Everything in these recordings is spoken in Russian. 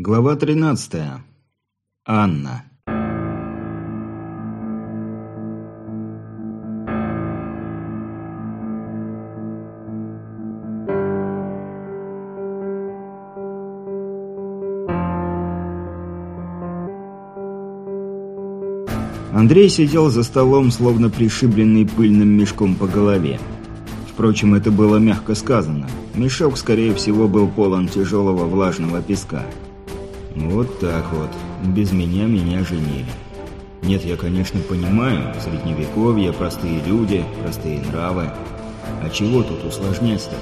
Глава 13. Анна. Андрей сидел за столом, словно пришибленный пыльным мешком по голове. Впрочем, это было мягко сказано. Мешок, скорее всего, был полон тяжелого влажного песка. Вот так вот. Без меня меня женили. Нет, я, конечно, понимаю, средневековье, простые люди, простые нравы. А чего тут усложнять-то?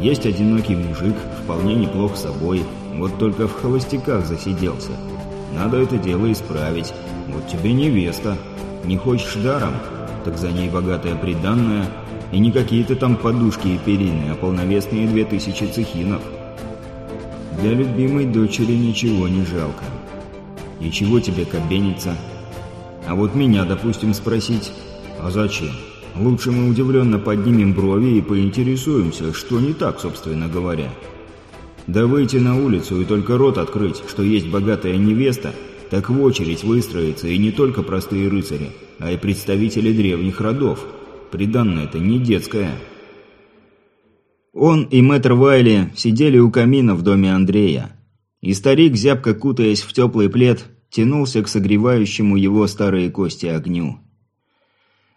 Есть одинокий мужик, вполне неплох собой, вот только в холостяках засиделся. Надо это дело исправить. Вот тебе невеста. Не хочешь даром? Так за ней богатая приданная. И не какие-то там подушки и перины, а полновесные две тысячи цехинов. Для любимой дочери ничего не жалко. И чего тебе кабениться? А вот меня, допустим, спросить, а зачем? Лучше мы удивленно поднимем брови и поинтересуемся, что не так, собственно говоря. Да выйти на улицу и только рот открыть, что есть богатая невеста, так в очередь выстроиться и не только простые рыцари, а и представители древних родов. Приданное-то не детское. Он и мэтр Вайли сидели у камина в доме Андрея. И старик, зябко кутаясь в теплый плед, тянулся к согревающему его старые кости огню.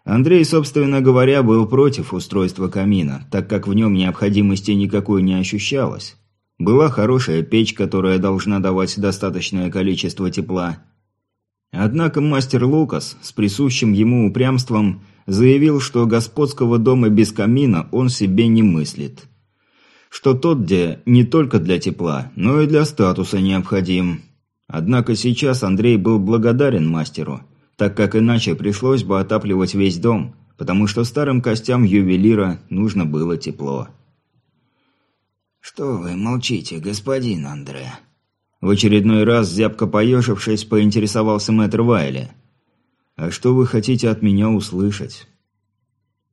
Андрей, собственно говоря, был против устройства камина, так как в нем необходимости никакой не ощущалось. Была хорошая печь, которая должна давать достаточное количество тепла. Однако мастер Лукас с присущим ему упрямством заявил, что господского дома без камина он себе не мыслит. Что тот где не только для тепла, но и для статуса необходим. Однако сейчас Андрей был благодарен мастеру, так как иначе пришлось бы отапливать весь дом, потому что старым костям ювелира нужно было тепло. «Что вы молчите, господин Андре?» В очередной раз, зябко поежившись, поинтересовался мэтр Вайли. «А что вы хотите от меня услышать?»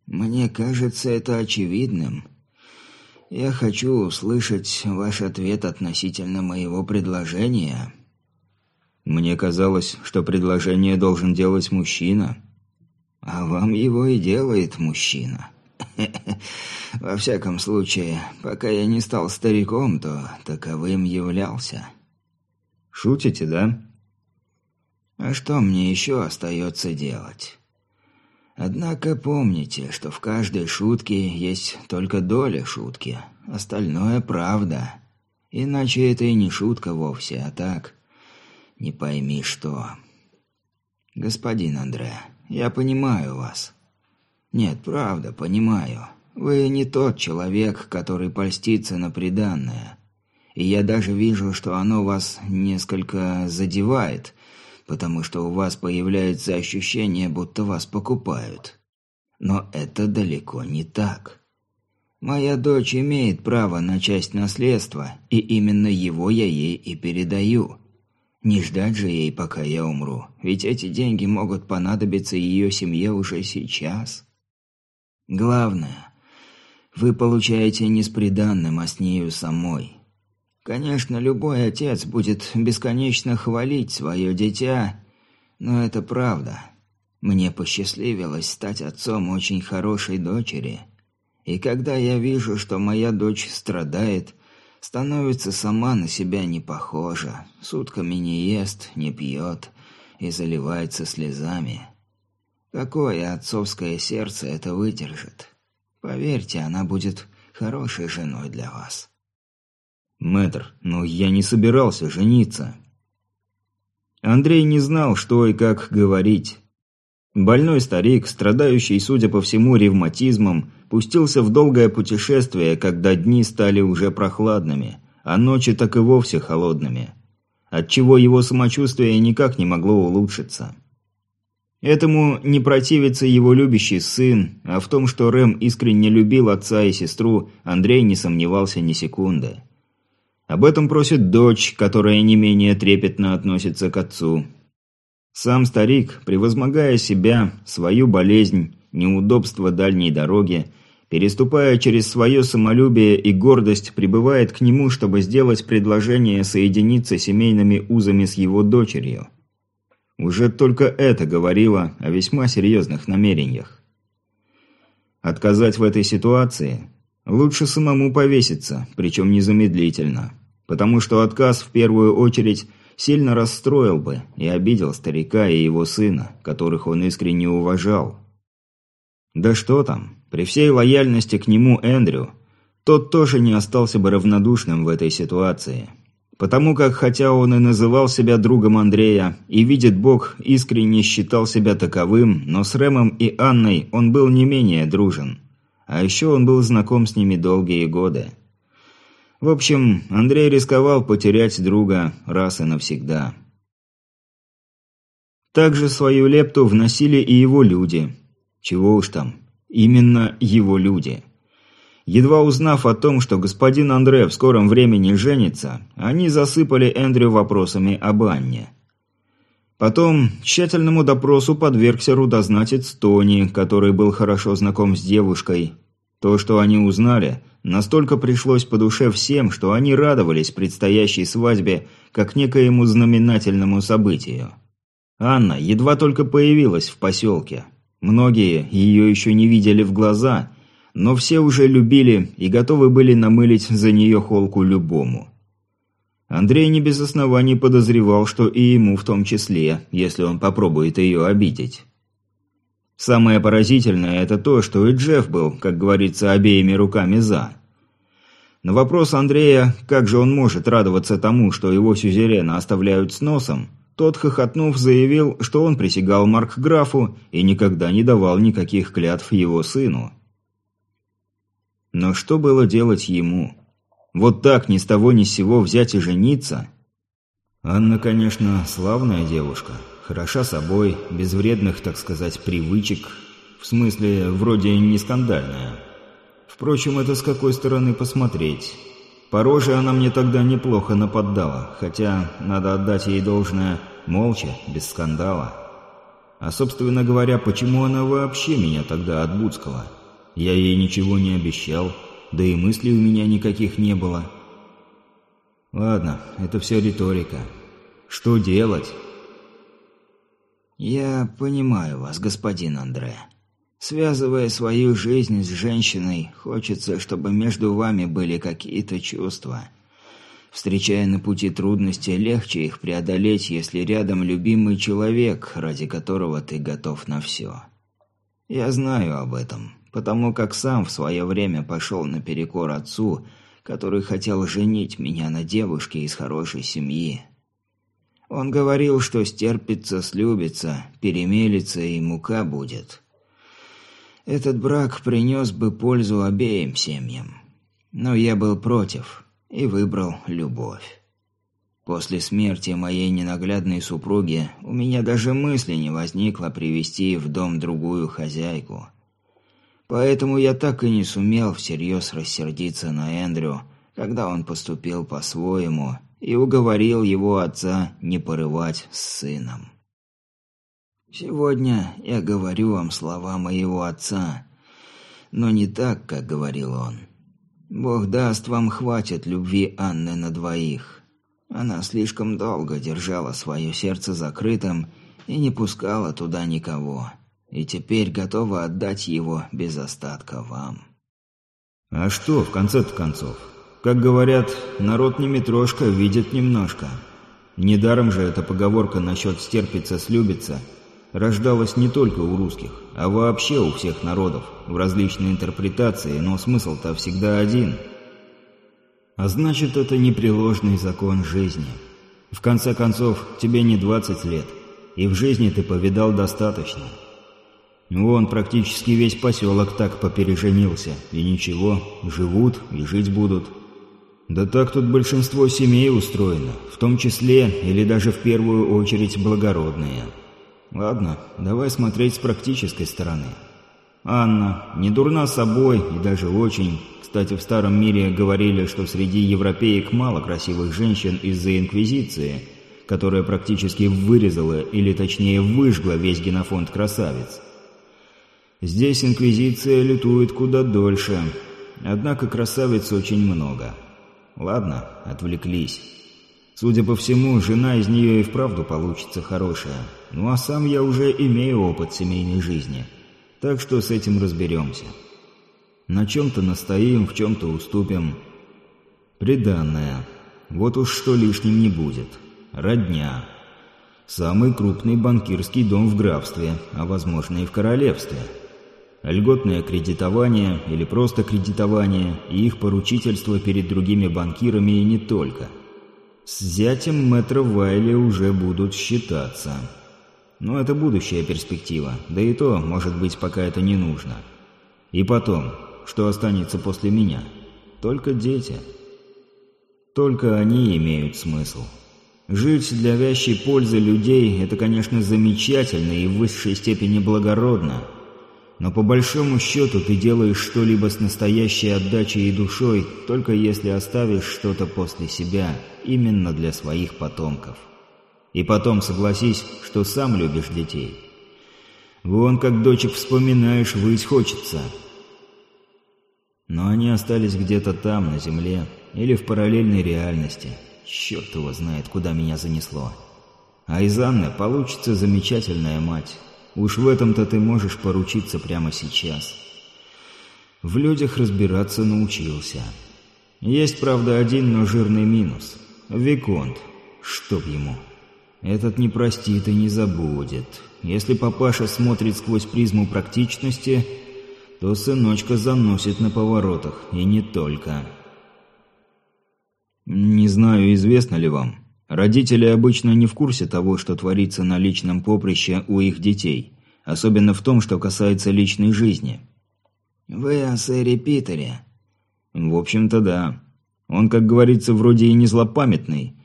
«Мне кажется это очевидным. Я хочу услышать ваш ответ относительно моего предложения». «Мне казалось, что предложение должен делать мужчина». «А вам его и делает мужчина». Во всяком случае, пока я не стал стариком, то таковым являлся. Шутите, да? А что мне еще остается делать? Однако помните, что в каждой шутке есть только доля шутки, остальное правда. Иначе это и не шутка вовсе, а так, не пойми что. Господин Андре, я понимаю вас. Нет, правда, понимаю. Вы не тот человек, который польстится на преданное. И я даже вижу, что оно вас несколько задевает, потому что у вас появляется ощущение, будто вас покупают. Но это далеко не так. Моя дочь имеет право на часть наследства, и именно его я ей и передаю. Не ждать же ей, пока я умру, ведь эти деньги могут понадобиться ее семье уже сейчас. Главное, вы получаете не с приданным, а с нею самой. Конечно, любой отец будет бесконечно хвалить свое дитя, но это правда. Мне посчастливилось стать отцом очень хорошей дочери. И когда я вижу, что моя дочь страдает, становится сама на себя не похожа, сутками не ест, не пьет и заливается слезами. Какое отцовское сердце это выдержит? Поверьте, она будет хорошей женой для вас. Мэтр, но я не собирался жениться. Андрей не знал, что и как говорить. Больной старик, страдающий, судя по всему, ревматизмом, пустился в долгое путешествие, когда дни стали уже прохладными, а ночи так и вовсе холодными, отчего его самочувствие никак не могло улучшиться. Этому не противится его любящий сын, а в том, что Рэм искренне любил отца и сестру, Андрей не сомневался ни секунды. Об этом просит дочь, которая не менее трепетно относится к отцу. Сам старик, превозмогая себя, свою болезнь, неудобства дальней дороги, переступая через свое самолюбие и гордость, прибывает к нему, чтобы сделать предложение соединиться семейными узами с его дочерью. Уже только это говорило о весьма серьезных намерениях. Отказать в этой ситуации? Лучше самому повеситься, причем незамедлительно. Потому что отказ в первую очередь сильно расстроил бы и обидел старика и его сына, которых он искренне уважал. Да что там, при всей лояльности к нему Эндрю, тот тоже не остался бы равнодушным в этой ситуации. Потому как, хотя он и называл себя другом Андрея, и видит Бог, искренне считал себя таковым, но с Рэмом и Анной он был не менее дружен. А еще он был знаком с ними долгие годы. В общем, Андрей рисковал потерять друга раз и навсегда. Также свою лепту вносили и его люди. Чего уж там, именно его люди. Едва узнав о том, что господин Андре в скором времени женится, они засыпали Эндрю вопросами об Анне. Потом тщательному допросу подвергся рудознатец Тони, который был хорошо знаком с девушкой. То, что они узнали, настолько пришлось по душе всем, что они радовались предстоящей свадьбе как некоему знаменательному событию. Анна едва только появилась в поселке. Многие ее еще не видели в глаза – но все уже любили и готовы были намылить за нее холку любому. Андрей не без оснований подозревал, что и ему в том числе, если он попробует ее обидеть. Самое поразительное – это то, что и Джефф был, как говорится, обеими руками «за». На вопрос Андрея, как же он может радоваться тому, что его сюзерена оставляют с носом, тот, хохотнув, заявил, что он присягал Маркграфу и никогда не давал никаких клятв его сыну. Но что было делать ему? Вот так ни с того ни с сего взять и жениться? Анна, конечно, славная девушка. Хороша собой, без вредных, так сказать, привычек. В смысле, вроде не скандальная. Впрочем, это с какой стороны посмотреть. По роже она мне тогда неплохо нападала, хотя, надо отдать ей должное, молча, без скандала. А, собственно говоря, почему она вообще меня тогда отбудскала? Я ей ничего не обещал, да и мыслей у меня никаких не было. Ладно, это все риторика. Что делать? Я понимаю вас, господин Андре. Связывая свою жизнь с женщиной, хочется, чтобы между вами были какие-то чувства. Встречая на пути трудности, легче их преодолеть, если рядом любимый человек, ради которого ты готов на все. Я знаю об этом потому как сам в свое время пошел наперекор отцу, который хотел женить меня на девушке из хорошей семьи. Он говорил, что стерпится, слюбится, перемелится и мука будет. Этот брак принес бы пользу обеим семьям. Но я был против и выбрал любовь. После смерти моей ненаглядной супруги у меня даже мысли не возникло привести в дом другую хозяйку. Поэтому я так и не сумел всерьез рассердиться на Эндрю, когда он поступил по-своему и уговорил его отца не порывать с сыном. Сегодня я говорю вам слова моего отца, но не так, как говорил он. Бог даст, вам хватит любви Анны на двоих. Она слишком долго держала свое сердце закрытым и не пускала туда никого и теперь готова отдать его без остатка вам. А что, в конце-то концов? Как говорят, народ не метрошка, видит немножко. Недаром же эта поговорка насчет «стерпится, слюбится» рождалась не только у русских, а вообще у всех народов, в различной интерпретации, но смысл-то всегда один. А значит, это непреложный закон жизни. В конце концов, тебе не 20 лет, и в жизни ты повидал достаточно – Вон практически весь поселок так попереженился. И ничего, живут и жить будут. Да так тут большинство семей устроено, в том числе или даже в первую очередь благородные. Ладно, давай смотреть с практической стороны. Анна, не дурна собой и даже очень. Кстати, в старом мире говорили, что среди европеек мало красивых женщин из-за инквизиции, которая практически вырезала или точнее выжгла весь генофонд красавиц. Здесь инквизиция лютует куда дольше, однако красавиц очень много. Ладно, отвлеклись. Судя по всему, жена из нее и вправду получится хорошая. Ну а сам я уже имею опыт семейной жизни. Так что с этим разберемся. На чем-то настоим, в чем-то уступим. Приданное. Вот уж что лишним не будет. Родня. Самый крупный банкирский дом в графстве, а возможно и в королевстве. Льготное кредитование или просто кредитование и их поручительство перед другими банкирами и не только. С зятем мэтра Вайли уже будут считаться. Но это будущая перспектива, да и то, может быть, пока это не нужно. И потом, что останется после меня? Только дети. Только они имеют смысл. Жить для вящей пользы людей – это, конечно, замечательно и в высшей степени благородно. Но по большому счету ты делаешь что-либо с настоящей отдачей и душой, только если оставишь что-то после себя, именно для своих потомков. И потом согласись, что сам любишь детей. Вон как дочек вспоминаешь, выть хочется – но они остались где-то там, на Земле, или в параллельной реальности. Черт его знает, куда меня занесло. А из Анны получится замечательная мать. Уж в этом-то ты можешь поручиться прямо сейчас. В людях разбираться научился. Есть, правда, один, но жирный минус. Виконт. Чтоб ему. Этот не простит и не забудет. Если папаша смотрит сквозь призму практичности, то сыночка заносит на поворотах, и не только. Не знаю, известно ли вам. Родители обычно не в курсе того, что творится на личном поприще у их детей, особенно в том, что касается личной жизни. Вы о сэре Питере? В общем-то, да. Он, как говорится, вроде и не злопамятный.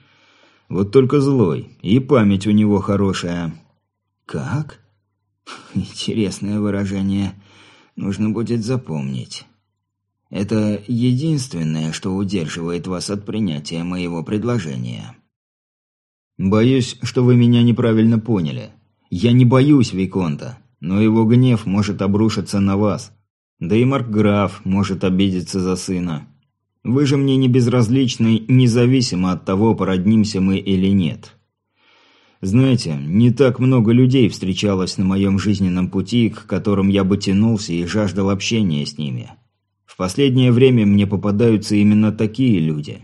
Вот только злой, и память у него хорошая. Как? Интересное выражение. Нужно будет запомнить. Это единственное, что удерживает вас от принятия моего предложения. Боюсь, что вы меня неправильно поняли. Я не боюсь Виконта, но его гнев может обрушиться на вас. Да и Маркграф может обидеться за сына. Вы же мне не безразличны, независимо от того, породнимся мы или нет. Знаете, не так много людей встречалось на моем жизненном пути, к которым я бы тянулся и жаждал общения с ними. В последнее время мне попадаются именно такие люди.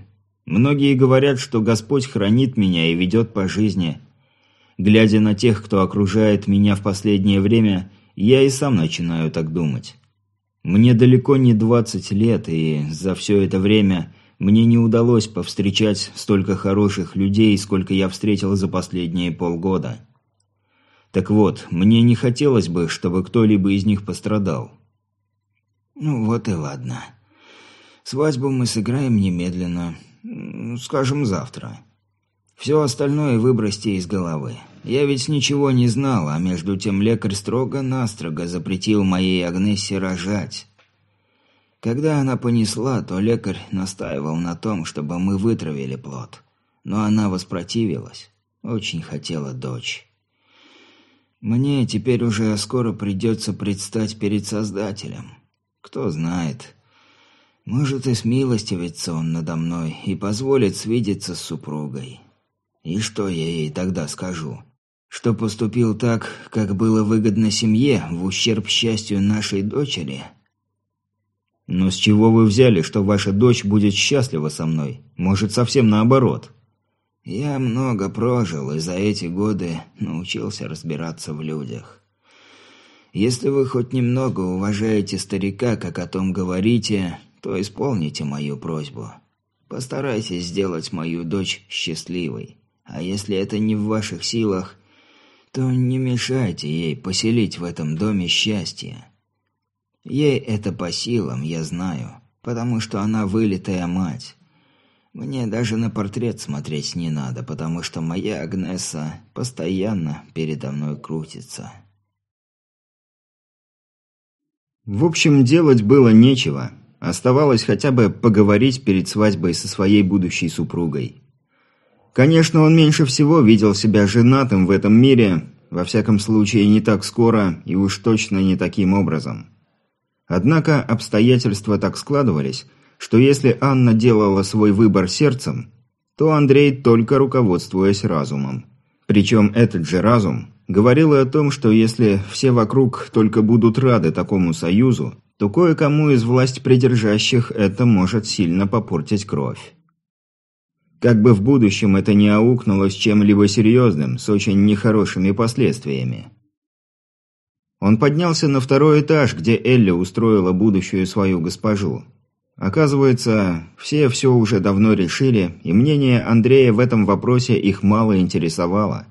Многие говорят, что Господь хранит меня и ведет по жизни. Глядя на тех, кто окружает меня в последнее время, я и сам начинаю так думать. Мне далеко не 20 лет, и за все это время мне не удалось повстречать столько хороших людей, сколько я встретил за последние полгода. Так вот, мне не хотелось бы, чтобы кто-либо из них пострадал. Ну вот и ладно. Свадьбу мы сыграем немедленно. Скажем, завтра. Все остальное выбросьте из головы. Я ведь ничего не знал, а между тем лекарь строго-настрого запретил моей Агнессе рожать. Когда она понесла, то лекарь настаивал на том, чтобы мы вытравили плод. Но она воспротивилась. Очень хотела дочь. Мне теперь уже скоро придется предстать перед Создателем. Кто знает. Может и смилостивится он надо мной и позволит свидеться с супругой. И что я ей тогда скажу? Что поступил так, как было выгодно семье, в ущерб счастью нашей дочери – «Но с чего вы взяли, что ваша дочь будет счастлива со мной? Может, совсем наоборот?» «Я много прожил и за эти годы научился разбираться в людях. Если вы хоть немного уважаете старика, как о том говорите, то исполните мою просьбу. Постарайтесь сделать мою дочь счастливой. А если это не в ваших силах, то не мешайте ей поселить в этом доме счастье. Ей это по силам, я знаю, потому что она вылитая мать. Мне даже на портрет смотреть не надо, потому что моя Агнеса постоянно передо мной крутится. В общем, делать было нечего. Оставалось хотя бы поговорить перед свадьбой со своей будущей супругой. Конечно, он меньше всего видел себя женатым в этом мире, Во всяком случае, не так скоро и уж точно не таким образом. Однако обстоятельства так складывались, что если Анна делала свой выбор сердцем, то Андрей только руководствуясь разумом. Причем этот же разум говорил и о том, что если все вокруг только будут рады такому союзу, то кое-кому из власть придержащих это может сильно попортить кровь. Как бы в будущем это не аукнулось чем-либо серьезным, с очень нехорошими последствиями. Он поднялся на второй этаж, где Элли устроила будущую свою госпожу. Оказывается, все все уже давно решили, и мнение Андрея в этом вопросе их мало интересовало.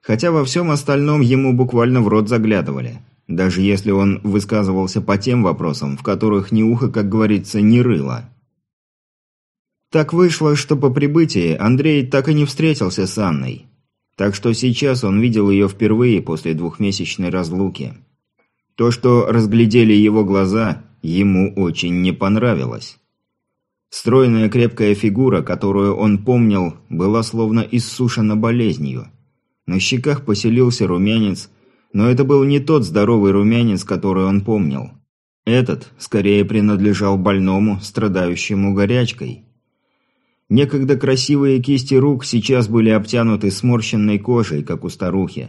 Хотя во всем остальном ему буквально в рот заглядывали. Даже если он высказывался по тем вопросам, в которых ни ухо, как говорится, не рыло. Так вышло, что по прибытии Андрей так и не встретился с Анной. Так что сейчас он видел ее впервые после двухмесячной разлуки. То, что разглядели его глаза, ему очень не понравилось. Стройная крепкая фигура, которую он помнил, была словно иссушена болезнью. На щеках поселился румянец, но это был не тот здоровый румянец, который он помнил. Этот скорее принадлежал больному, страдающему горячкой. Некогда красивые кисти рук сейчас были обтянуты сморщенной кожей, как у старухи.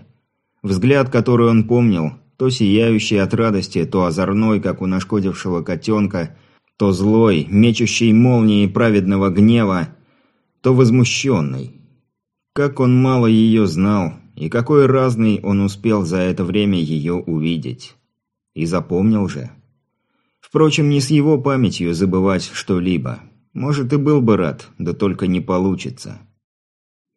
Взгляд, который он помнил, то сияющий от радости, то озорной, как у нашкодившего котенка, то злой, мечущий молнией праведного гнева, то возмущенный. Как он мало ее знал, и какой разный он успел за это время ее увидеть. И запомнил же. Впрочем, не с его памятью забывать что-либо. Может, и был бы рад, да только не получится.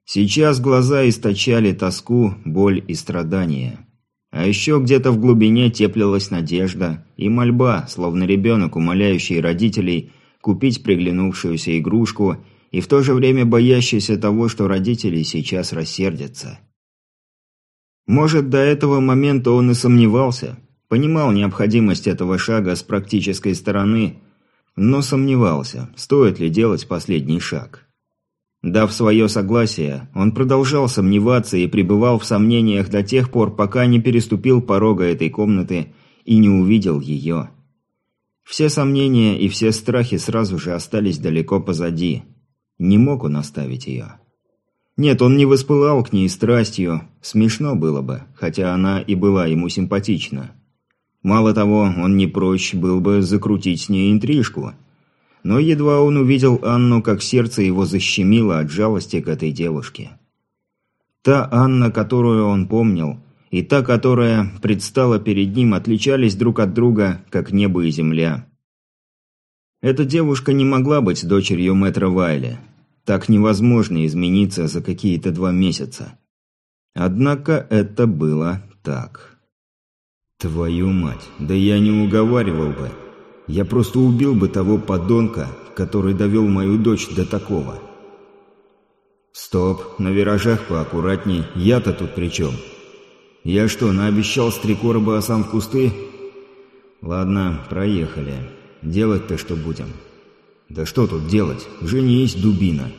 Сейчас глаза источали тоску, боль и страдания. А еще где-то в глубине теплилась надежда и мольба, словно ребенок, умоляющий родителей купить приглянувшуюся игрушку и в то же время боящийся того, что родители сейчас рассердятся. Может, до этого момента он и сомневался, понимал необходимость этого шага с практической стороны – но сомневался, стоит ли делать последний шаг. Дав свое согласие, он продолжал сомневаться и пребывал в сомнениях до тех пор, пока не переступил порога этой комнаты и не увидел ее. Все сомнения и все страхи сразу же остались далеко позади. Не мог он оставить ее. Нет, он не воспылал к ней страстью, смешно было бы, хотя она и была ему симпатична. Мало того, он не прочь был бы закрутить с ней интрижку. Но едва он увидел Анну, как сердце его защемило от жалости к этой девушке. Та Анна, которую он помнил, и та, которая предстала перед ним, отличались друг от друга, как небо и земля. Эта девушка не могла быть дочерью мэтра Вайля. Так невозможно измениться за какие-то два месяца. Однако это было так. Твою мать, да я не уговаривал бы. Я просто убил бы того подонка, который довел мою дочь до такого. Стоп, на виражах поаккуратней, я-то тут при чем? Я что, наобещал стрекороба, а сам в кусты? Ладно, проехали. Делать-то что будем? Да что тут делать? Женись, дубина.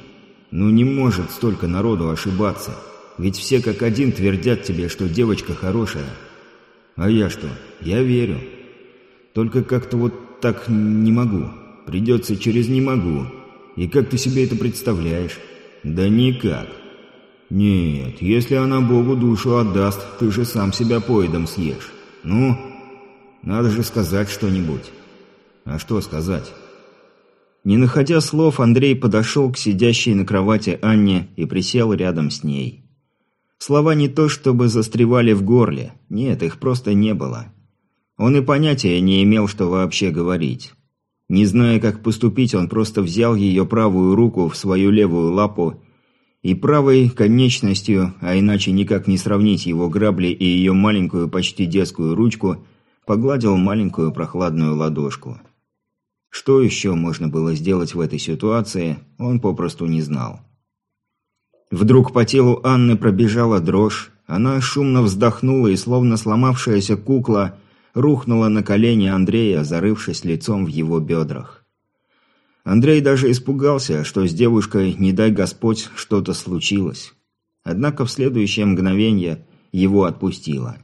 Ну не может столько народу ошибаться. Ведь все как один твердят тебе, что девочка хорошая. А я что? Я верю. Только как-то вот так не могу. Придется через «не могу». И как ты себе это представляешь? Да никак. Нет, если она Богу душу отдаст, ты же сам себя поедом съешь. Ну, надо же сказать что-нибудь. А что сказать? Не находя слов, Андрей подошел к сидящей на кровати Анне и присел рядом с ней. Слова не то чтобы застревали в горле, нет, их просто не было. Он и понятия не имел, что вообще говорить. Не зная, как поступить, он просто взял ее правую руку в свою левую лапу и правой конечностью, а иначе никак не сравнить его грабли и ее маленькую, почти детскую ручку, погладил маленькую прохладную ладошку. Что еще можно было сделать в этой ситуации, он попросту не знал. Вдруг по телу Анны пробежала дрожь. Она шумно вздохнула и, словно сломавшаяся кукла, рухнула на колени Андрея, зарывшись лицом в его бедрах. Андрей даже испугался, что с девушкой, не дай Господь, что-то случилось. Однако в следующее мгновение его отпустило.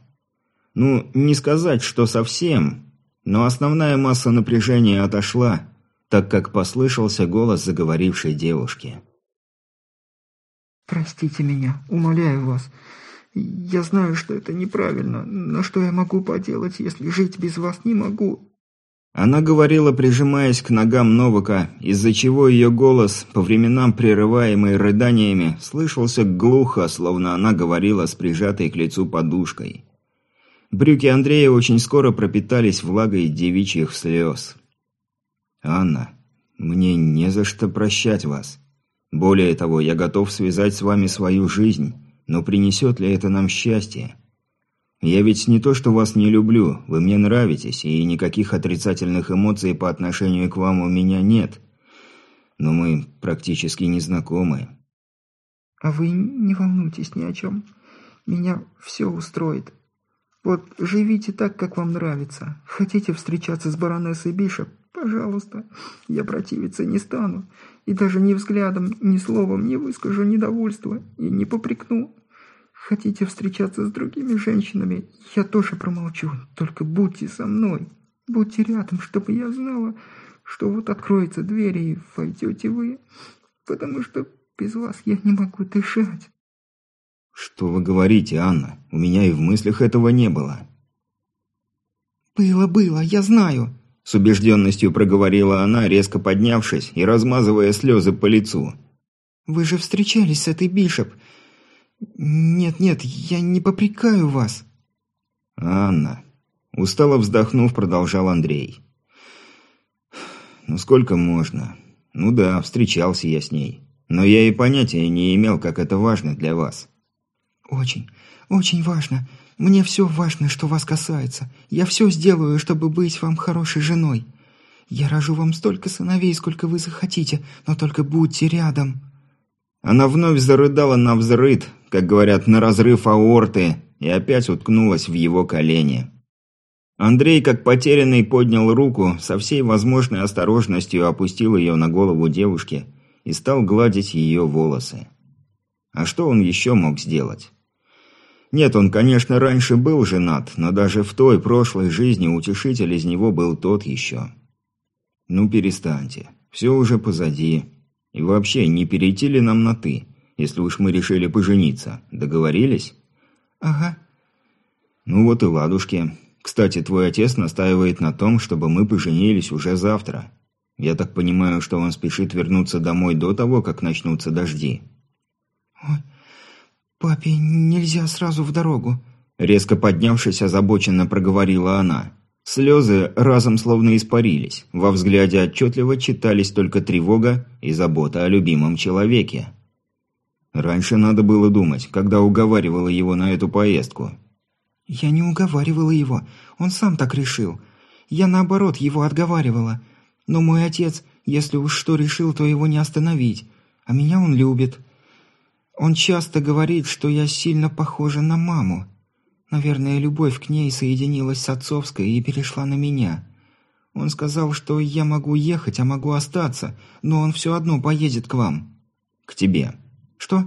Ну, не сказать, что совсем, но основная масса напряжения отошла, так как послышался голос заговорившей девушки. «Простите меня, умоляю вас. Я знаю, что это неправильно, но что я могу поделать, если жить без вас не могу?» Она говорила, прижимаясь к ногам Новака, из-за чего ее голос, по временам прерываемый рыданиями, слышался глухо, словно она говорила с прижатой к лицу подушкой. Брюки Андрея очень скоро пропитались влагой девичьих слез. «Анна, мне не за что прощать вас. Более того, я готов связать с вами свою жизнь, но принесет ли это нам счастье? Я ведь не то, что вас не люблю, вы мне нравитесь, и никаких отрицательных эмоций по отношению к вам у меня нет. Но мы практически не знакомы». «А вы не волнуйтесь ни о чем. Меня все устроит. Вот живите так, как вам нравится. Хотите встречаться с баронессой Бишоп? Пожалуйста. Я противиться не стану. И даже ни взглядом, ни словом не выскажу недовольства и не попрекну. Хотите встречаться с другими женщинами? Я тоже промолчу. Только будьте со мной. Будьте рядом, чтобы я знала, что вот откроется дверь и войдете вы. Потому что без вас я не могу дышать. «Что вы говорите, Анна? У меня и в мыслях этого не было». «Было, было, я знаю», – с убежденностью проговорила она, резко поднявшись и размазывая слезы по лицу. «Вы же встречались с этой Бишоп. Нет, нет, я не попрекаю вас». «Анна», – устало вздохнув, продолжал Андрей. «Ну сколько можно? Ну да, встречался я с ней. Но я и понятия не имел, как это важно для вас». «Очень, очень важно. Мне все важно, что вас касается. Я все сделаю, чтобы быть вам хорошей женой. Я рожу вам столько сыновей, сколько вы захотите, но только будьте рядом». Она вновь зарыдала на взрыд, как говорят, на разрыв аорты, и опять уткнулась в его колени. Андрей, как потерянный, поднял руку, со всей возможной осторожностью опустил ее на голову девушки и стал гладить ее волосы. А что он еще мог сделать? Нет, он, конечно, раньше был женат, но даже в той прошлой жизни утешитель из него был тот еще. Ну, перестаньте. Все уже позади. И вообще, не перейти ли нам на «ты», если уж мы решили пожениться? Договорились? Ага. Ну вот и ладушки. Кстати, твой отец настаивает на том, чтобы мы поженились уже завтра. Я так понимаю, что он спешит вернуться домой до того, как начнутся дожди. Ой, «Папе нельзя сразу в дорогу», — резко поднявшись, озабоченно проговорила она. Слезы разом словно испарились. Во взгляде отчетливо читались только тревога и забота о любимом человеке. Раньше надо было думать, когда уговаривала его на эту поездку. «Я не уговаривала его. Он сам так решил. Я, наоборот, его отговаривала. Но мой отец, если уж что решил, то его не остановить. А меня он любит. Он часто говорит, что я сильно похожа на маму. Наверное, любовь к ней соединилась с отцовской и перешла на меня. Он сказал, что я могу ехать, а могу остаться, но он все одно поедет к вам. К тебе. Что?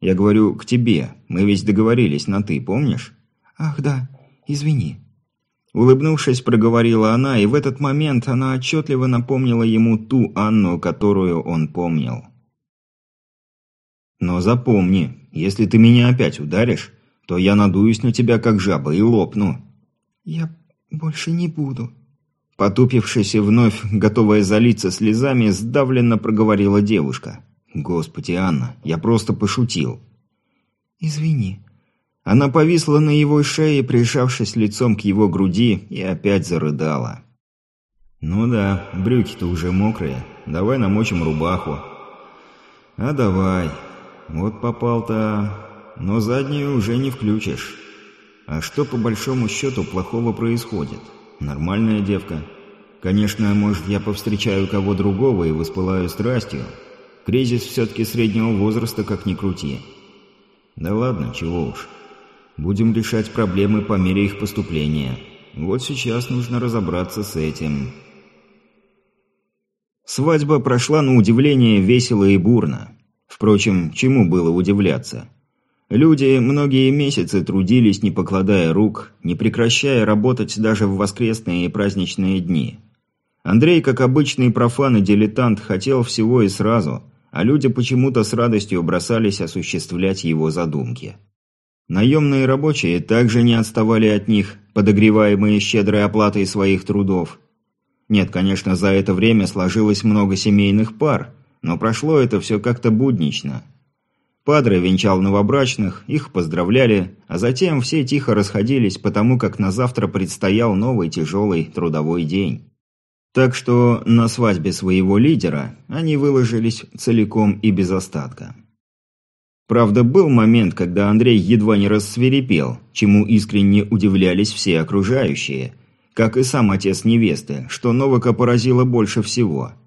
Я говорю, к тебе. Мы ведь договорились на «ты», помнишь? Ах, да. Извини. Улыбнувшись, проговорила она, и в этот момент она отчетливо напомнила ему ту Анну, которую он помнил. Но запомни, если ты меня опять ударишь, то я надуюсь на тебя как жаба и лопну. Я больше не буду. Потупившись и вновь готовая залиться слезами, сдавленно проговорила девушка. Господи, Анна, я просто пошутил. Извини. Она повисла на его шее, прижавшись лицом к его груди, и опять зарыдала. «Ну да, брюки-то уже мокрые. Давай намочим рубаху». «А давай», вот попал-то, но заднюю уже не включишь. А что по большому счету плохого происходит? Нормальная девка. Конечно, может, я повстречаю кого другого и воспылаю страстью. Кризис все-таки среднего возраста, как ни крути. Да ладно, чего уж. Будем решать проблемы по мере их поступления. Вот сейчас нужно разобраться с этим. Свадьба прошла на удивление весело и бурно. Впрочем, чему было удивляться? Люди многие месяцы трудились, не покладая рук, не прекращая работать даже в воскресные и праздничные дни. Андрей, как обычный профан и дилетант, хотел всего и сразу, а люди почему-то с радостью бросались осуществлять его задумки. Наемные рабочие также не отставали от них, подогреваемые щедрой оплатой своих трудов. Нет, конечно, за это время сложилось много семейных пар, но прошло это все как-то буднично – Падре венчал новобрачных, их поздравляли, а затем все тихо расходились, потому как на завтра предстоял новый тяжелый трудовой день. Так что на свадьбе своего лидера они выложились целиком и без остатка. Правда, был момент, когда Андрей едва не рассверепел, чему искренне удивлялись все окружающие, как и сам отец невесты, что Новака поразило больше всего –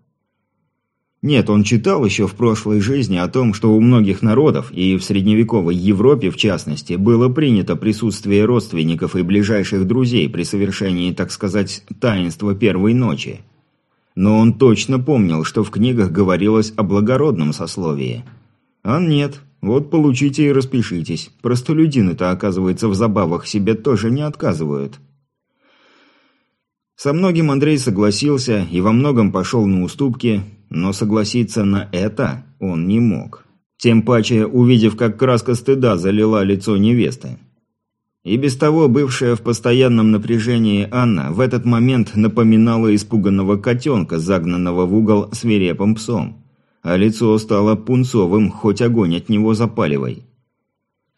нет, он читал еще в прошлой жизни о том, что у многих народов, и в средневековой Европе в частности, было принято присутствие родственников и ближайших друзей при совершении, так сказать, таинства первой ночи. Но он точно помнил, что в книгах говорилось о благородном сословии. А нет, вот получите и распишитесь. Простолюдины-то, оказывается, в забавах себе тоже не отказывают. Со многим Андрей согласился и во многом пошел на уступки, но согласиться на это он не мог. Тем паче, увидев, как краска стыда залила лицо невесты. И без того бывшая в постоянном напряжении Анна в этот момент напоминала испуганного котенка, загнанного в угол свирепым псом. А лицо стало пунцовым, хоть огонь от него запаливай.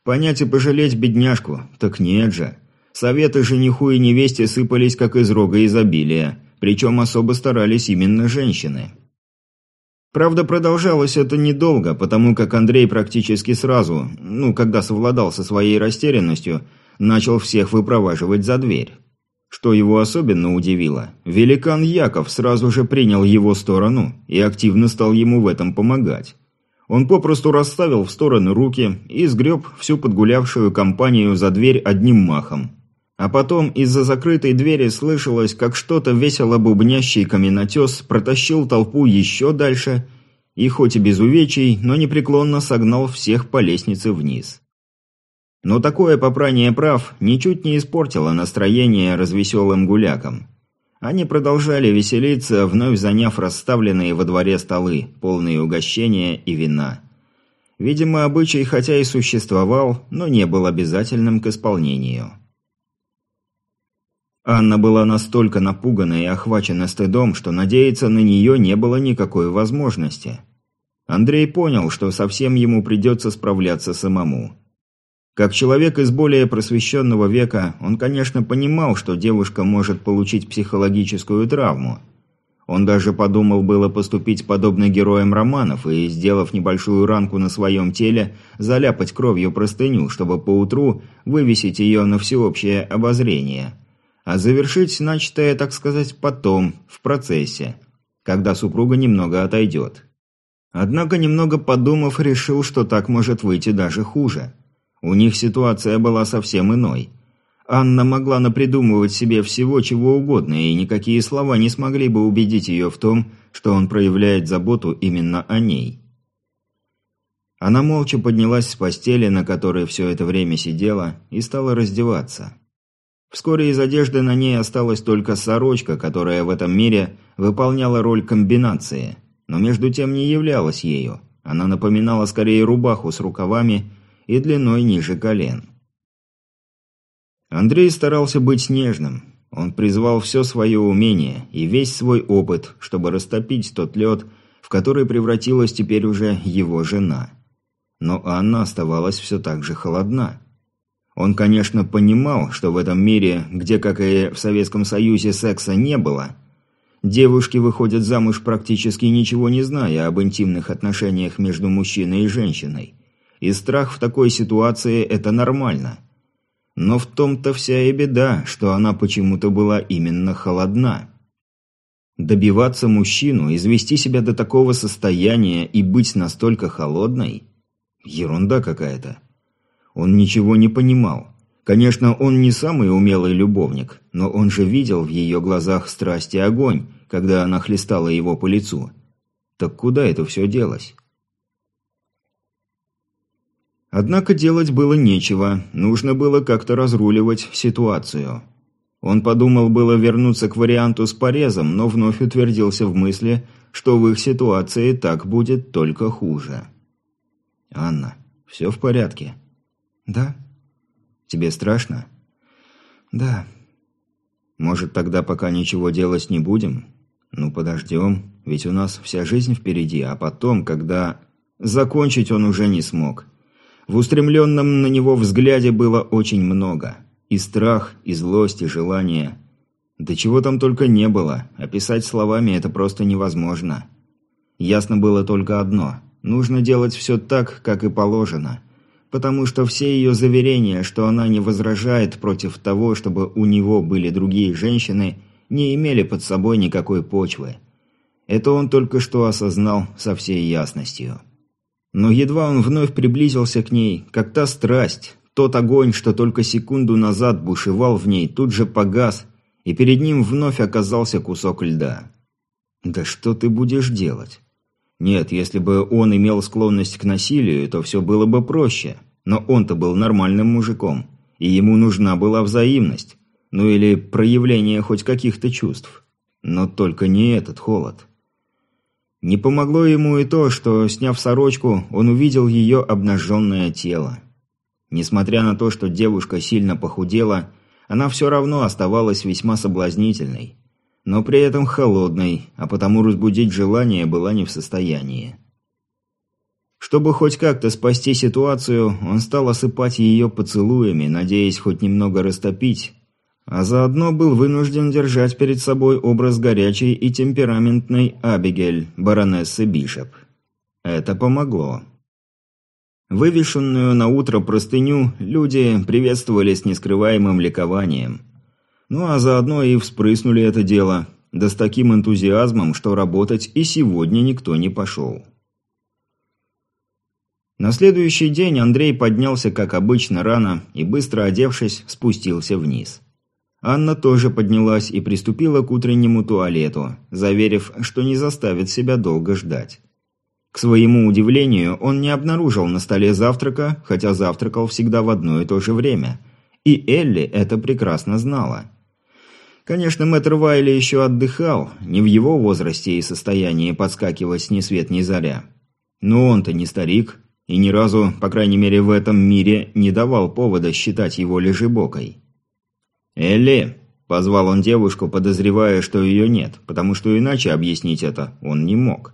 Понять и пожалеть бедняжку, так нет же. Советы жениху и невесте сыпались как из рога изобилия, причем особо старались именно женщины. Правда, продолжалось это недолго, потому как Андрей практически сразу, ну, когда совладал со своей растерянностью, начал всех выпроваживать за дверь. Что его особенно удивило, великан Яков сразу же принял его сторону и активно стал ему в этом помогать. Он попросту расставил в стороны руки и сгреб всю подгулявшую компанию за дверь одним махом. А потом из-за закрытой двери слышалось, как что-то весело бубнящий каменотес протащил толпу еще дальше и, хоть и без увечий, но непреклонно согнал всех по лестнице вниз. Но такое попрание прав ничуть не испортило настроение развеселым гулякам. Они продолжали веселиться, вновь заняв расставленные во дворе столы, полные угощения и вина. Видимо, обычай хотя и существовал, но не был обязательным к исполнению. Анна была настолько напугана и охвачена стыдом, что надеяться на нее не было никакой возможности. Андрей понял, что совсем ему придется справляться самому. Как человек из более просвещенного века, он, конечно, понимал, что девушка может получить психологическую травму. Он даже подумал было поступить подобно героям романов и, сделав небольшую ранку на своем теле, заляпать кровью простыню, чтобы поутру вывесить ее на всеобщее обозрение – а завершить начатое, так сказать, потом, в процессе, когда супруга немного отойдет. Однако, немного подумав, решил, что так может выйти даже хуже. У них ситуация была совсем иной. Анна могла напридумывать себе всего чего угодно, и никакие слова не смогли бы убедить ее в том, что он проявляет заботу именно о ней. Она молча поднялась с постели, на которой все это время сидела, и стала раздеваться. Вскоре из одежды на ней осталась только сорочка, которая в этом мире выполняла роль комбинации, но между тем не являлась ею. Она напоминала скорее рубаху с рукавами и длиной ниже колен. Андрей старался быть нежным. Он призвал все свое умение и весь свой опыт, чтобы растопить тот лед, в который превратилась теперь уже его жена. Но Анна оставалась все так же холодна. Он, конечно, понимал, что в этом мире, где, как и в Советском Союзе, секса не было, девушки выходят замуж практически ничего не зная об интимных отношениях между мужчиной и женщиной. И страх в такой ситуации – это нормально. Но в том-то вся и беда, что она почему-то была именно холодна. Добиваться мужчину, извести себя до такого состояния и быть настолько холодной – ерунда какая-то. Он ничего не понимал. Конечно, он не самый умелый любовник, но он же видел в ее глазах страсть и огонь, когда она хлестала его по лицу. Так куда это все делось? Однако делать было нечего, нужно было как-то разруливать ситуацию. Он подумал было вернуться к варианту с порезом, но вновь утвердился в мысли, что в их ситуации так будет только хуже. «Анна, все в порядке?» «Да». «Тебе страшно?» «Да». «Может, тогда пока ничего делать не будем? Ну, подождем, ведь у нас вся жизнь впереди, а потом, когда...» Закончить он уже не смог. В устремленном на него взгляде было очень много. И страх, и злость, и желание. Да чего там только не было. Описать словами это просто невозможно. Ясно было только одно. Нужно делать все так, как и положено. Потому что все ее заверения, что она не возражает против того, чтобы у него были другие женщины, не имели под собой никакой почвы. Это он только что осознал со всей ясностью. Но едва он вновь приблизился к ней, как та страсть, тот огонь, что только секунду назад бушевал в ней, тут же погас, и перед ним вновь оказался кусок льда. «Да что ты будешь делать?» Нет, если бы он имел склонность к насилию, то все было бы проще. Но он-то был нормальным мужиком, и ему нужна была взаимность, ну или проявление хоть каких-то чувств. Но только не этот холод. Не помогло ему и то, что, сняв сорочку, он увидел ее обнаженное тело. Несмотря на то, что девушка сильно похудела, она все равно оставалась весьма соблазнительной. Но при этом холодной, а потому разбудить желание была не в состоянии. Чтобы хоть как-то спасти ситуацию, он стал осыпать ее поцелуями, надеясь хоть немного растопить, а заодно был вынужден держать перед собой образ горячей и темпераментной Абигель, баронессы Бишоп. Это помогло. Вывешенную на утро простыню люди приветствовали с нескрываемым ликованием. Ну а заодно и вспрыснули это дело, да с таким энтузиазмом, что работать и сегодня никто не пошел. На следующий день Андрей поднялся, как обычно, рано и, быстро одевшись, спустился вниз. Анна тоже поднялась и приступила к утреннему туалету, заверив, что не заставит себя долго ждать. К своему удивлению, он не обнаружил на столе завтрака, хотя завтракал всегда в одно и то же время. И Элли это прекрасно знала. Конечно, мэтр Вайли еще отдыхал, не в его возрасте и состоянии подскакивать ни свет ни заря. Но он-то не старик, и ни разу, по крайней мере в этом мире, не давал повода считать его лежебокой. «Элли!» – позвал он девушку, подозревая, что ее нет, потому что иначе объяснить это он не мог.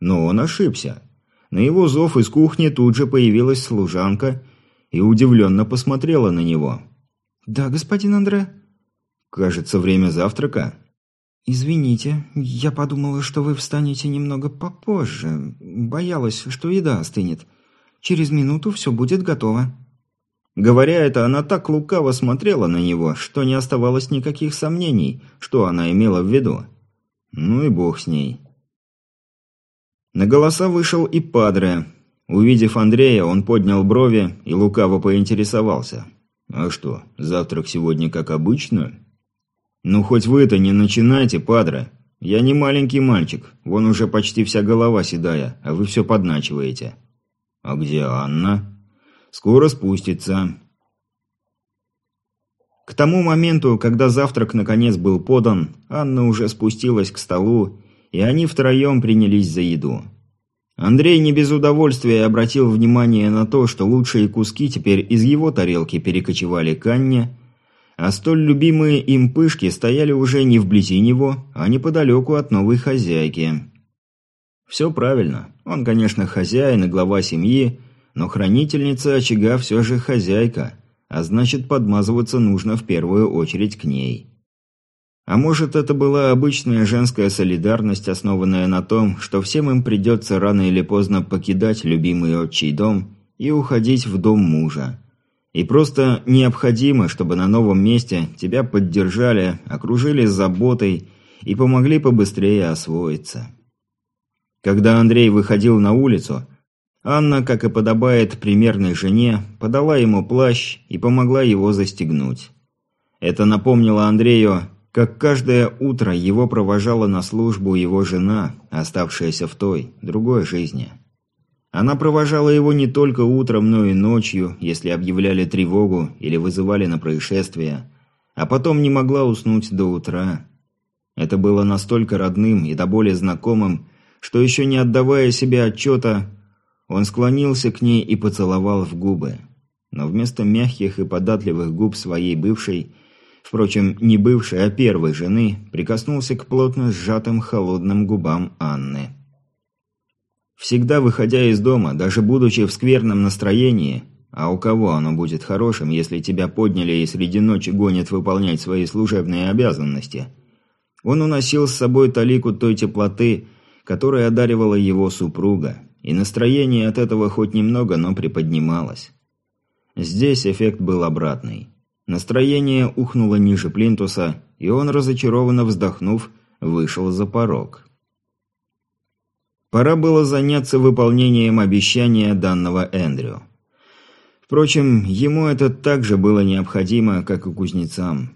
Но он ошибся. На его зов из кухни тут же появилась служанка и удивленно посмотрела на него. «Да, господин Андре?» «Кажется, время завтрака». «Извините, я подумала, что вы встанете немного попозже. Боялась, что еда остынет. Через минуту все будет готово». Говоря это, она так лукаво смотрела на него, что не оставалось никаких сомнений, что она имела в виду. Ну и бог с ней. На голоса вышел и Падре. Увидев Андрея, он поднял брови и лукаво поинтересовался. «А что, завтрак сегодня как обычно?» «Ну, хоть вы это не начинайте, Падре. Я не маленький мальчик, вон уже почти вся голова седая, а вы все подначиваете». «А где Анна?» Скоро спустится. К тому моменту, когда завтрак наконец был подан, Анна уже спустилась к столу, и они втроем принялись за еду. Андрей не без удовольствия обратил внимание на то, что лучшие куски теперь из его тарелки перекочевали к Анне, а столь любимые им пышки стояли уже не вблизи него, а неподалеку от новой хозяйки. Все правильно. Он, конечно, хозяин и глава семьи, но хранительница очага все же хозяйка, а значит подмазываться нужно в первую очередь к ней. А может, это была обычная женская солидарность, основанная на том, что всем им придется рано или поздно покидать любимый отчий дом и уходить в дом мужа. И просто необходимо, чтобы на новом месте тебя поддержали, окружили заботой и помогли побыстрее освоиться. Когда Андрей выходил на улицу, Анна, как и подобает примерной жене, подала ему плащ и помогла его застегнуть. Это напомнило Андрею, как каждое утро его провожала на службу его жена, оставшаяся в той, другой жизни. Она провожала его не только утром, но и ночью, если объявляли тревогу или вызывали на происшествие, а потом не могла уснуть до утра. Это было настолько родным и до боли знакомым, что еще не отдавая себе отчета, он склонился к ней и поцеловал в губы. Но вместо мягких и податливых губ своей бывшей, впрочем, не бывшей, а первой жены, прикоснулся к плотно сжатым холодным губам Анны. Всегда выходя из дома, даже будучи в скверном настроении, а у кого оно будет хорошим, если тебя подняли и среди ночи гонят выполнять свои служебные обязанности, он уносил с собой талику той теплоты, которая одаривала его супруга, и настроение от этого хоть немного, но приподнималось. Здесь эффект был обратный. Настроение ухнуло ниже плинтуса, и он, разочарованно вздохнув, вышел за порог. Пора было заняться выполнением обещания данного Эндрю. Впрочем, ему это также было необходимо, как и кузнецам.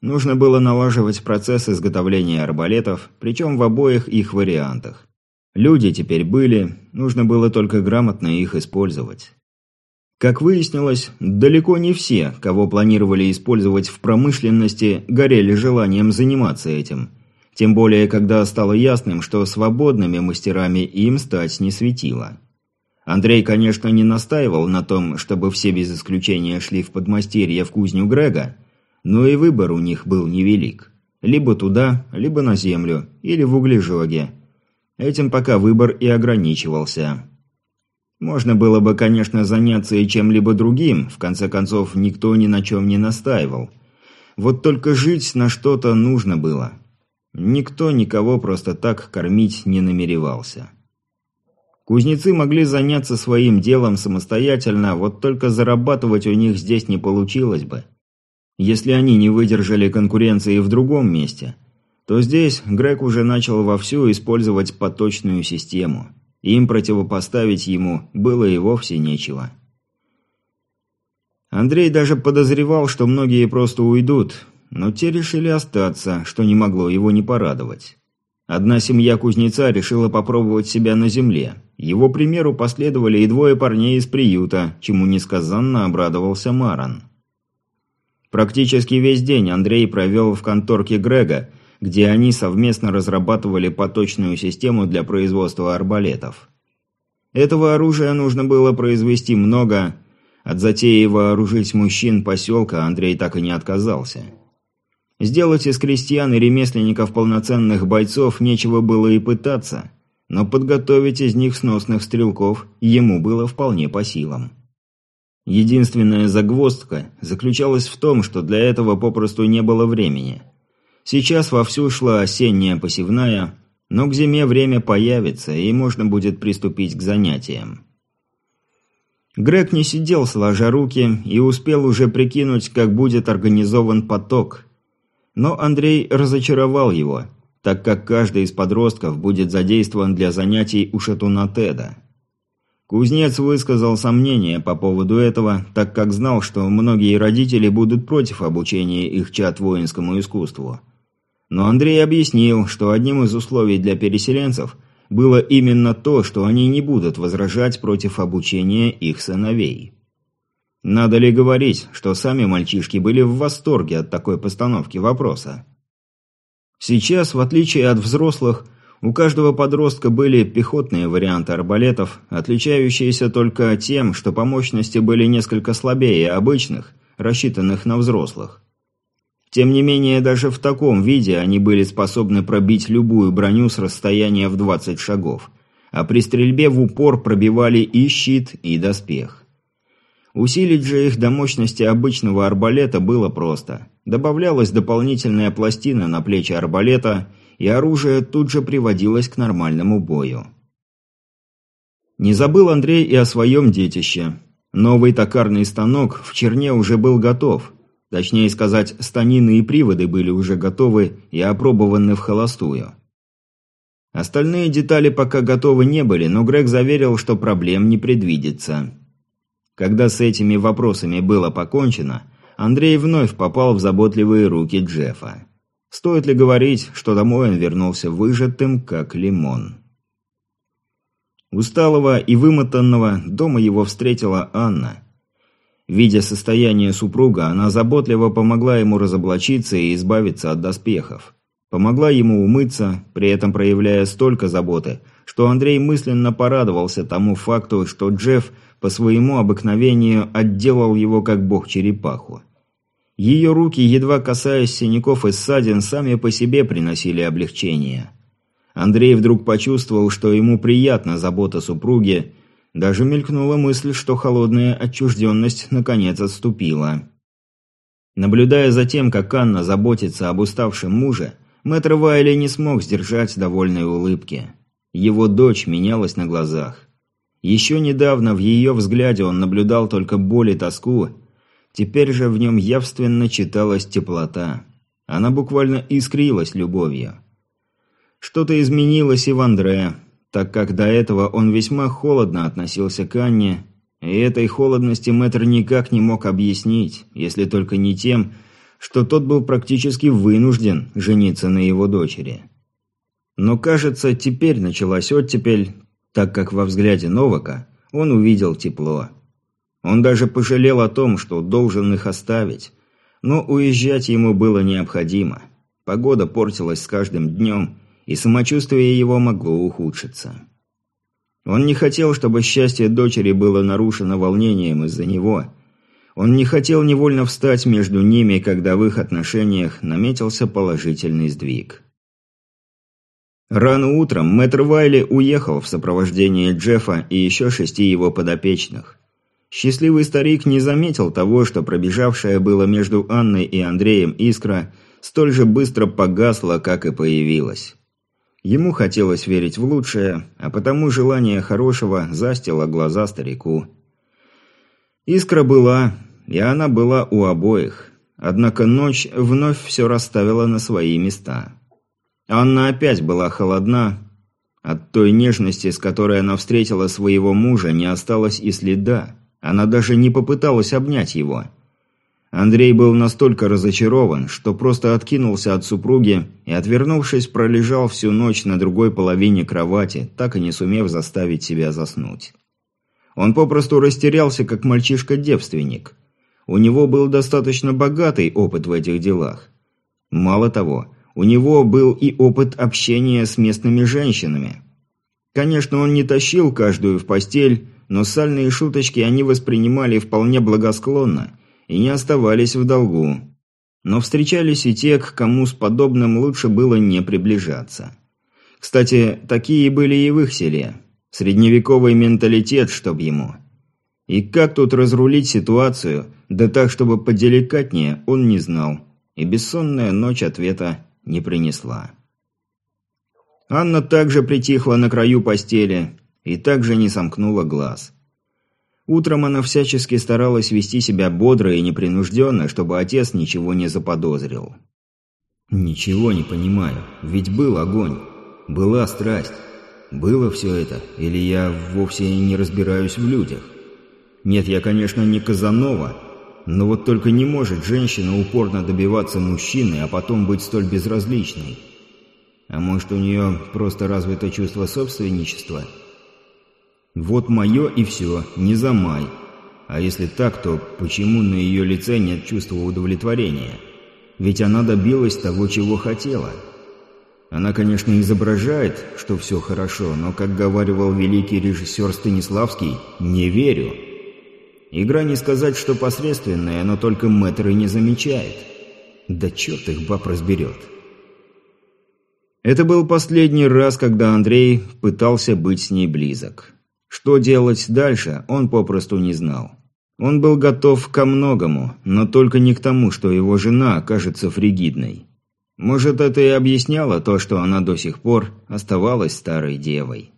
Нужно было налаживать процесс изготовления арбалетов, причем в обоих их вариантах. Люди теперь были, нужно было только грамотно их использовать. Как выяснилось, далеко не все, кого планировали использовать в промышленности, горели желанием заниматься этим – тем более, когда стало ясным, что свободными мастерами им стать не светило. Андрей, конечно, не настаивал на том, чтобы все без исключения шли в подмастерье в кузню Грега, но и выбор у них был невелик. Либо туда, либо на землю, или в углежоге. Этим пока выбор и ограничивался. Можно было бы, конечно, заняться и чем-либо другим, в конце концов, никто ни на чем не настаивал. Вот только жить на что-то нужно было. Никто никого просто так кормить не намеревался. Кузнецы могли заняться своим делом самостоятельно, вот только зарабатывать у них здесь не получилось бы. Если они не выдержали конкуренции в другом месте, то здесь Грег уже начал вовсю использовать поточную систему. Им противопоставить ему было и вовсе нечего. Андрей даже подозревал, что многие просто уйдут, но те решили остаться, что не могло его не порадовать. Одна семья кузнеца решила попробовать себя на земле. Его примеру последовали и двое парней из приюта, чему несказанно обрадовался Маран. Практически весь день Андрей провел в конторке Грега, где они совместно разрабатывали поточную систему для производства арбалетов. Этого оружия нужно было произвести много, от затеи вооружить мужчин поселка Андрей так и не отказался. Сделать из крестьян и ремесленников полноценных бойцов нечего было и пытаться, но подготовить из них сносных стрелков ему было вполне по силам. Единственная загвоздка заключалась в том, что для этого попросту не было времени. Сейчас вовсю шла осенняя посевная, но к зиме время появится, и можно будет приступить к занятиям. Грег не сидел сложа руки и успел уже прикинуть, как будет организован поток – но Андрей разочаровал его, так как каждый из подростков будет задействован для занятий у шатуна Теда. Кузнец высказал сомнения по поводу этого, так как знал, что многие родители будут против обучения их чад воинскому искусству. Но Андрей объяснил, что одним из условий для переселенцев было именно то, что они не будут возражать против обучения их сыновей. Надо ли говорить, что сами мальчишки были в восторге от такой постановки вопроса? Сейчас, в отличие от взрослых, у каждого подростка были пехотные варианты арбалетов, отличающиеся только тем, что по мощности были несколько слабее обычных, рассчитанных на взрослых. Тем не менее, даже в таком виде они были способны пробить любую броню с расстояния в 20 шагов, а при стрельбе в упор пробивали и щит, и доспех. Усилить же их до мощности обычного арбалета было просто. Добавлялась дополнительная пластина на плечи арбалета, и оружие тут же приводилось к нормальному бою. Не забыл Андрей и о своем детище. Новый токарный станок в черне уже был готов. Точнее сказать, станины и приводы были уже готовы и опробованы в холостую. Остальные детали пока готовы не были, но Грег заверил, что проблем не предвидится. Когда с этими вопросами было покончено, Андрей вновь попал в заботливые руки Джеффа. Стоит ли говорить, что домой он вернулся выжатым, как лимон. Усталого и вымотанного дома его встретила Анна. Видя состояние супруга, она заботливо помогла ему разоблачиться и избавиться от доспехов. Помогла ему умыться, при этом проявляя столько заботы, что Андрей мысленно порадовался тому факту, что Джефф по своему обыкновению отделал его как бог черепаху. Ее руки, едва касаясь синяков и ссадин, сами по себе приносили облегчение. Андрей вдруг почувствовал, что ему приятна забота супруги, даже мелькнула мысль, что холодная отчужденность наконец отступила. Наблюдая за тем, как Анна заботится об уставшем муже, мэтр Вайли не смог сдержать довольной улыбки. Его дочь менялась на глазах. Еще недавно в ее взгляде он наблюдал только боль и тоску, теперь же в нем явственно читалась теплота. Она буквально искрилась любовью. Что-то изменилось и в Андре, так как до этого он весьма холодно относился к Анне, и этой холодности мэтр никак не мог объяснить, если только не тем, что тот был практически вынужден жениться на его дочери. Но, кажется, теперь началась оттепель, так как во взгляде Новака он увидел тепло. Он даже пожалел о том, что должен их оставить, но уезжать ему было необходимо. Погода портилась с каждым днем, и самочувствие его могло ухудшиться. Он не хотел, чтобы счастье дочери было нарушено волнением из-за него. Он не хотел невольно встать между ними, когда в их отношениях наметился положительный сдвиг. Рано утром мэтр Вайли уехал в сопровождении Джеффа и еще шести его подопечных. Счастливый старик не заметил того, что пробежавшая было между Анной и Андреем искра столь же быстро погасла, как и появилась. Ему хотелось верить в лучшее, а потому желание хорошего застило глаза старику. Искра была, и она была у обоих. Однако ночь вновь все расставила на свои места. Анна опять была холодна. От той нежности, с которой она встретила своего мужа, не осталось и следа. Она даже не попыталась обнять его – Андрей был настолько разочарован, что просто откинулся от супруги и, отвернувшись, пролежал всю ночь на другой половине кровати, так и не сумев заставить себя заснуть. Он попросту растерялся, как мальчишка-девственник. У него был достаточно богатый опыт в этих делах. Мало того, у него был и опыт общения с местными женщинами. Конечно, он не тащил каждую в постель, но сальные шуточки они воспринимали вполне благосклонно – и не оставались в долгу. Но встречались и те, к кому с подобным лучше было не приближаться. Кстати, такие были и в их селе. Средневековый менталитет, чтоб ему. И как тут разрулить ситуацию, да так, чтобы поделикатнее, он не знал. И бессонная ночь ответа не принесла. Анна также притихла на краю постели и также не сомкнула глаз. Утром она всячески старалась вести себя бодро и непринужденно, чтобы отец ничего не заподозрил. «Ничего не понимаю, ведь был огонь, была страсть. Было все это, или я вовсе не разбираюсь в людях? Нет, я, конечно, не Казанова, но вот только не может женщина упорно добиваться мужчины, а потом быть столь безразличной. А может, у нее просто развито чувство собственничества?» Вот мое и все, не за май. А если так, то почему на ее лице нет чувства удовлетворения? Ведь она добилась того, чего хотела. Она, конечно, изображает, что все хорошо, но, как говаривал великий режиссер Станиславский, не верю. Игра не сказать, что посредственная, но только мэтр и не замечает. Да черт их баб разберет. Это был последний раз, когда Андрей пытался быть с ней близок. Что делать дальше, он попросту не знал. Он был готов ко многому, но только не к тому, что его жена окажется фригидной. Может, это и объясняло то, что она до сих пор оставалась старой девой.